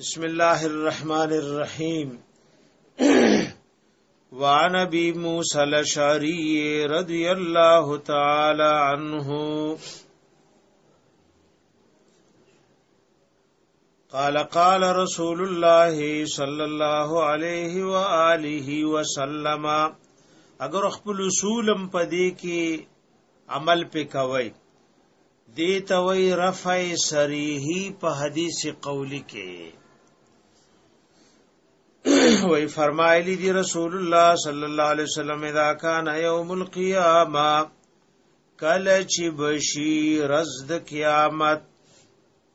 بسم الله الرحمن الرحیم وعن ابي موسى الاشعري رضي الله تعالى عنه قال قال رسول الله صلى الله عليه واله وسلم اگر خپل اصولم پدې کې عمل پکوي دی توي رفع صریحی په حدیث قولی کې وی فرمایلی دی رسول الله صلی الله علیه وسلم اذا کان یوم القیامه کله چې بشی رز د قیامت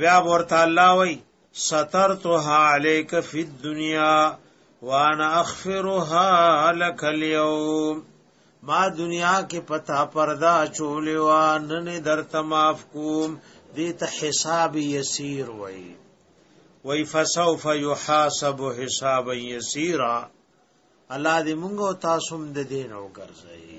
بیا ورته الله وای سترتها عليك في الدنيا وانا اغفرها لك اليوم ما دنیا کې پتا پردا چولې وا نن درته معاف کوم دې ته حساب یسیر وای وای فسوف يحاسب حسابا يسيرا الله دې موږ تاسو هم د دین او ګرځي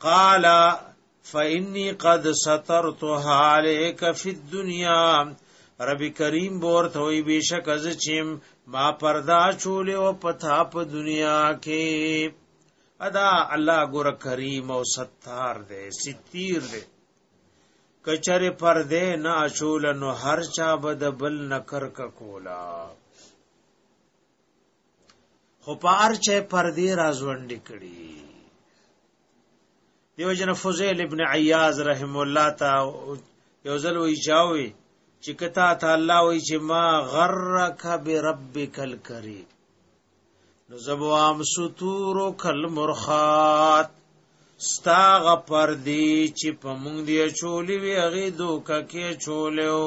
قال فإني قد سترتها عليك في الدنيا رب کریم بور ته وی بشک از چیم ما پردا چولې او پتا په دنیا کې ادا الله ګور کریم او ستار دې ستیر دې کچره پردې نه چول نو هر چا بد بل نکر کولا خو په ارچه پردې رازوند کړي دیو جن فضیل ابن عیاض رحم الله تا یو ځل وی چاوي چې کتا ته الله وی چې ما غرک بربک الکریم نو زبوام ستور کل مرخات ستا غپر دی چې په مونږ دی چولی وی هغه دوکه کې چولیو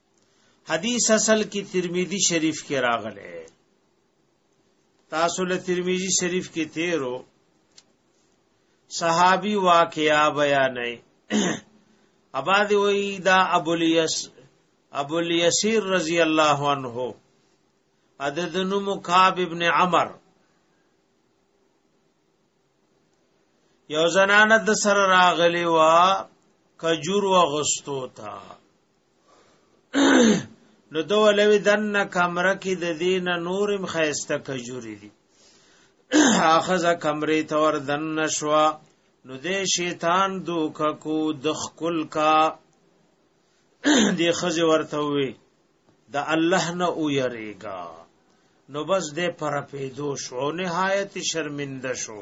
حدیث اصل کې ترمذی شریف کې راغله تاسو له ترمذی شریف کې تیرو صحابي واقعیا بیان نه اباد وی دا ابو الیس ابو الیسیر رضی الله عنه عدد نو مخاب ابن عمر یو زنانه د سره راغلی وا کجور و غستو تا نو دو لوی دن کمره کې د دین نورم خیسته کجوري دي اخذ کمرې تور دن نشوا نو د شیطان دوک کو د خپل کا دی خزه ورته وي د الله نه او یریګا نو بس د پر پیدو شو نهایت شرمنده شو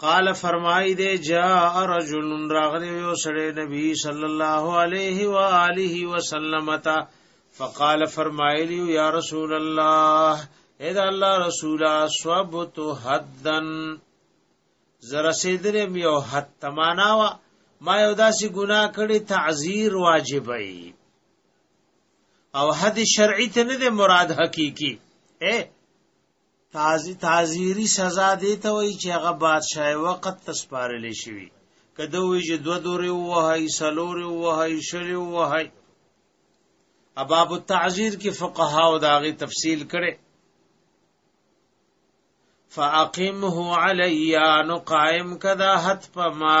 قال فرمای دی جاء رجل راغلی یو سړی نبی صلی الله علیه و آله وسلم تا فقال فرمایلی یا رسول الله اذا الله رسول صبت حدن زرا سیدر یو حد تمانا وا ما یو داسې ګناه کړی تعذیر واجبای او حد شرعی ته نه مراد حقیقی اے تازی تازیری سزا دی ته وی چې هغه بادشاہ وخت تسپارل شي کده وی چې دو دوري وهي سلوري وهي شلي وهي اباب التعذير کې فقها او داغي تفصیل کړي فاقمه علیا نو قائم کدا حت پما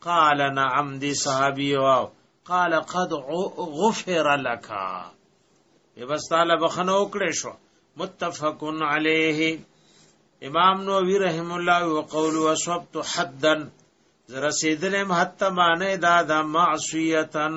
قال نعم دی صحابی واو قال قد غفر لك به بس تعالی بخنه وکړې شو متفقن علیه امام نووی رحم الله وقول وصبت حدا رسیدلم حتی معنی دا دا معصیتن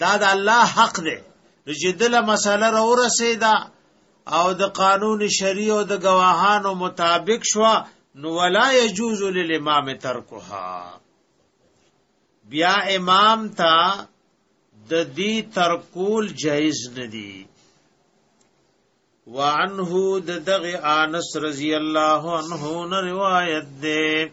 دا د الله حق دی نو چې دله مسله را ورسېدا او د قانون شریع او د گواهانو مطابق شو نو ولا يجوز للامام ترکها بیا امام تا د دې ترکول جایز ندی وعنه د دغه انس رضی الله عنه روایت ده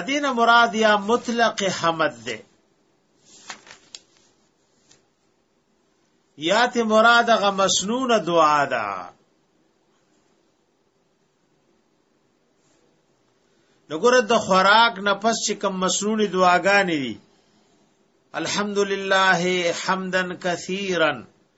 ادین مراد یا مطلق حمد ده یا ته مراد غ مسنون دعا ده نګوره د خوراک نفس چې کوم مسنون دعاګانې دي الحمدلله حمدن کثیرا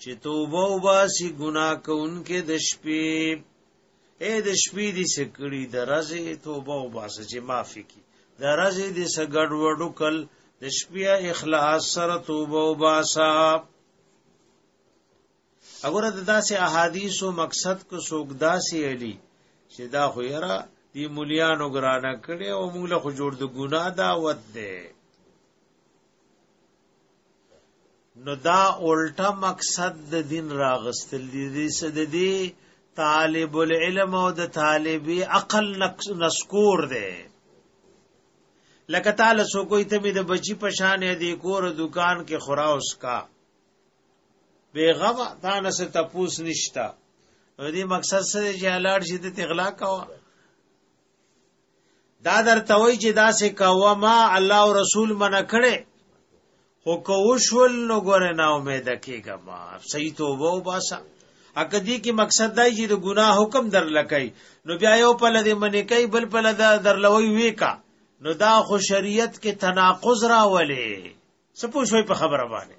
چې توبه وباسي ګناه کوونکې د شپې اے د شپې دې سکړي د رزه توبه وباسه چې معافي کی د رزه دې سګړ وډو کل د شپې اخلاص سره توبه وباسه اگر د داسې احادیثو مقصد کو سوګ داسې علی چې دا خو یرا دی مليانو ګرانه کړي او موږ له خو جوړ د ګناه دعوت ده نو دا الټا مقصد د دین راغستل دي د سد دي طالب العلم او د طالبي عقل نسکور دی لکه تعالی سو کوئی ته می د بچی پشان دی کور دکان کې خورا اوس کا بیغم تا نه څه تپوس نشتا دې مقصد سره چې الاړ شي ته تغلا کوا دا درته وای چې دا سه کوا ما الله او رسول منع کړي خو کوشول نو ګور نه امید کېګه ما صحیح توبه وباسه اکدی کی مقصد دای چې د ګناه حکم در لکای نو بیا یو په لدی منی کای بل په لد در لوی وی کا نو دا خو شریعت کې تناقض را ولې سپو شوی په خبره باندې